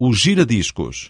o giradiscos.